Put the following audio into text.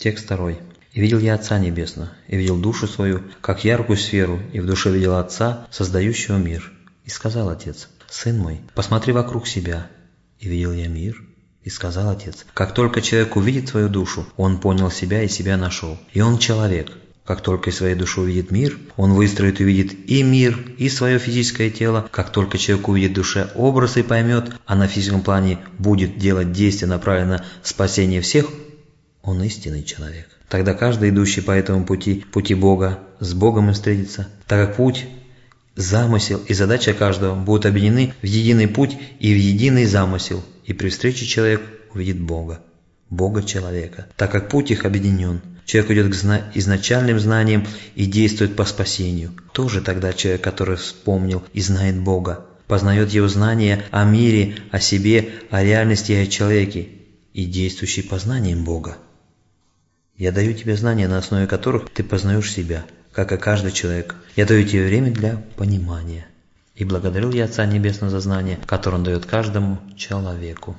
Текст второй. «И видел я Отца Небесного, и видел душу свою, как яркую сферу, и в душе видел Отца, создающего мир. И сказал Отец, Сын мой, посмотри вокруг себя. И видел я мир, и сказал Отец, как только человек увидит свою душу, он понял себя и себя нашел. И он человек. Как только своей душу увидит мир, он выстроит и увидит и мир, и свое физическое тело. Как только человек увидит в душе образ и поймет, а на физическом плане будет делать действия, направленные на спасение всех, он истинный человек. Тогда каждый, идущий по этому пути, пути Бога, с Богом и встретится, так как путь, замысел и задача каждого будут объединены в единый путь и в единый замысел, и при встрече человек увидит Бога, Бога человека, так как путь их объединен. Человек идет к зна изначальным знаниям и действует по спасению. Тоже тогда человек, который вспомнил и знает Бога, познает его знания о мире, о себе, о реальности и о человеке, и действующий по знаниям Бога. Я даю тебе знания, на основе которых ты познаешь себя, как и каждый человек. Я даю тебе время для понимания. И благодарил я Отца Небесного за знание, которое Он дает каждому человеку.